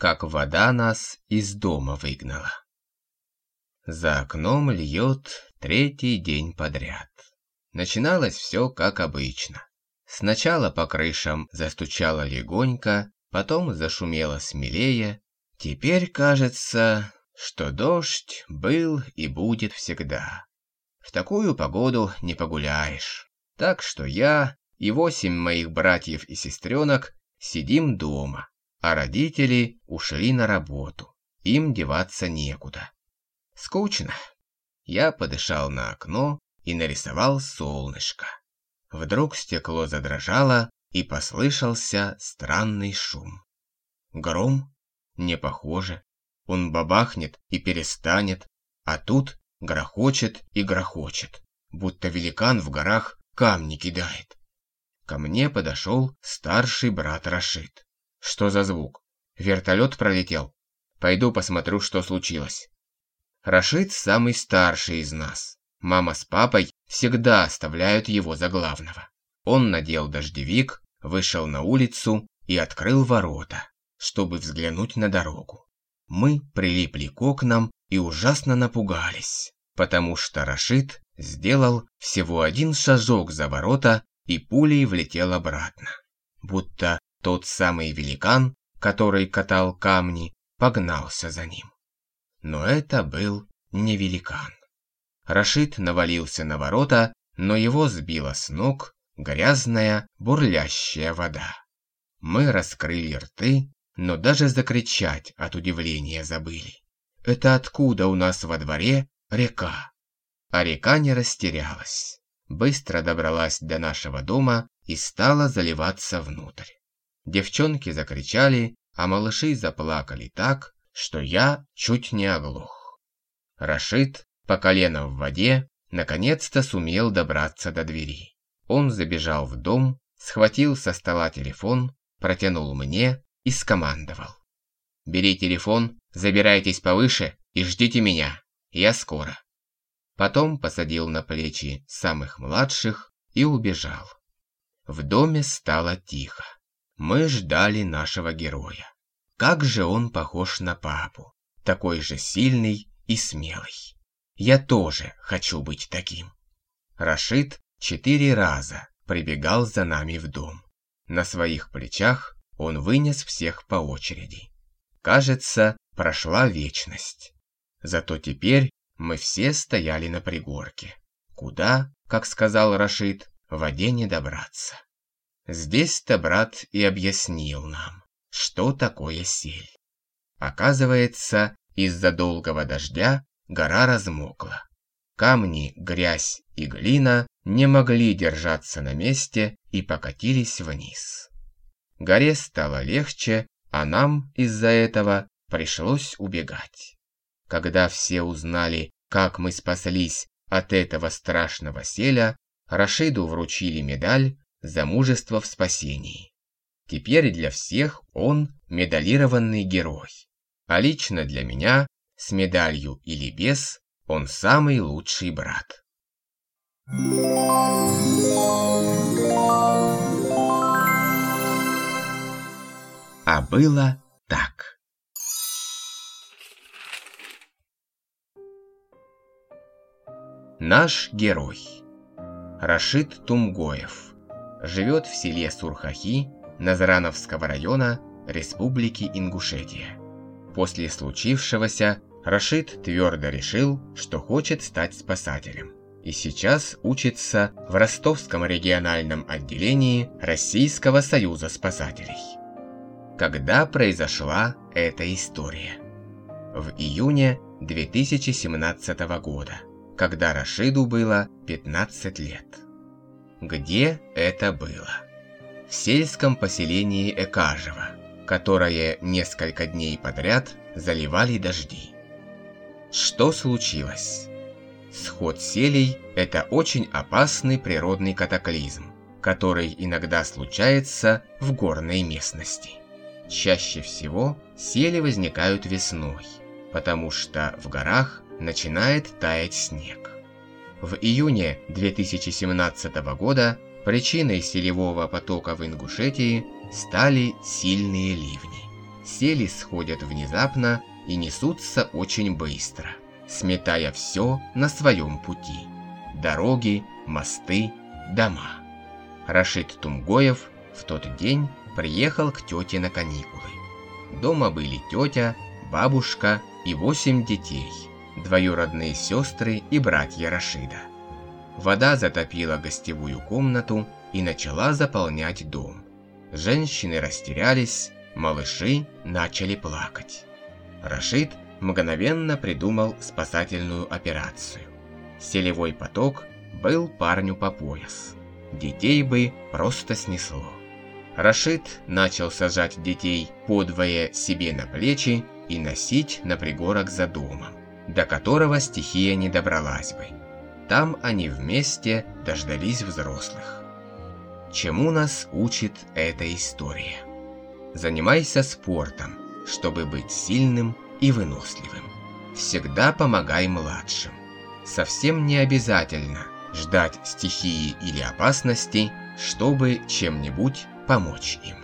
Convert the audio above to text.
как вода нас из дома выгнала. За окном льет третий день подряд. Начиналось все как обычно. Сначала по крышам застучало легонько, потом зашумело смелее. Теперь кажется, что дождь был и будет всегда. В такую погоду не погуляешь. Так что я и восемь моих братьев и сестренок сидим дома, а родители ушли на работу. Им деваться некуда. Скучно. Я подышал на окно и нарисовал солнышко. Вдруг стекло задрожало, и послышался странный шум. Гром? Не похоже. Он бабахнет и перестанет, а тут грохочет и грохочет, будто великан в горах камни кидает. Ко мне подошел старший брат Рашид. Что за звук? Вертолет пролетел? Пойду посмотрю, что случилось. Рашид самый старший из нас. Мама с папой всегда оставляют его за главного. Он надел дождевик, вышел на улицу и открыл ворота, чтобы взглянуть на дорогу. Мы прилипли к окнам и ужасно напугались, потому что Рашид сделал всего один шажок за ворота и пулей влетел обратно. Будто тот самый великан, который катал камни, погнался за ним. Но это был не великан. Рашид навалился на ворота, но его сбила с ног грязная, бурлящая вода. Мы раскрыли рты, но даже закричать от удивления забыли. Это откуда у нас во дворе река? А река не растерялась. Быстро добралась до нашего дома и стала заливаться внутрь. Девчонки закричали, а малыши заплакали так, что я чуть не оглох. Рашид, по колено в воде, наконец-то сумел добраться до двери. Он забежал в дом, схватил со стола телефон, протянул мне и скомандовал. «Бери телефон, забирайтесь повыше и ждите меня, я скоро». Потом посадил на плечи самых младших и убежал. В доме стало тихо. Мы ждали нашего героя. Как же он похож на папу. Такой же сильный и смелый. Я тоже хочу быть таким. Рашид четыре раза прибегал за нами в дом. На своих плечах он вынес всех по очереди. Кажется, прошла вечность. Зато теперь мы все стояли на пригорке. Куда, как сказал Рашид, в воде не добраться. Здесь-то брат и объяснил нам, что такое сель. Оказывается, из-за долгого дождя гора размокла. Камни, грязь и глина не могли держаться на месте и покатились вниз. Горе стало легче, а нам из-за этого пришлось убегать. Когда все узнали, как мы спаслись от этого страшного селя, Рашиду вручили медаль за мужество в спасении. Теперь для всех он медалированный герой. А лично для меня, с медалью или без, он самый лучший брат. А было так. Наш герой. Рашид Тумгоев. Живет в селе Сурхахи Назрановского района Республики Ингушетия. После случившегося Рашид твердо решил, что хочет стать спасателем. И сейчас учится в Ростовском региональном отделении Российского союза спасателей. Когда произошла эта история? В июне 2017 года, когда Рашиду было 15 лет. Где это было? в сельском поселении Экажево, которое несколько дней подряд заливали дожди. Что случилось? Сход селей – это очень опасный природный катаклизм, который иногда случается в горной местности. Чаще всего сели возникают весной, потому что в горах начинает таять снег. В июне 2017 года Причиной селевого потока в Ингушетии стали сильные ливни. сели сходят внезапно и несутся очень быстро, сметая все на своем пути. Дороги, мосты, дома. Рашид Тумгоев в тот день приехал к тете на каникулы. Дома были тетя, бабушка и восемь детей, двоюродные сестры и братья Рашида. Вода затопила гостевую комнату и начала заполнять дом. Женщины растерялись, малыши начали плакать. Рашид мгновенно придумал спасательную операцию. Селевой поток был парню по пояс. Детей бы просто снесло. Рашид начал сажать детей подвое себе на плечи и носить на пригорок за домом, до которого стихия не добралась бы. Там они вместе дождались взрослых. Чему нас учит эта история? Занимайся спортом, чтобы быть сильным и выносливым. Всегда помогай младшим. Совсем не обязательно ждать стихии или опасности, чтобы чем-нибудь помочь им.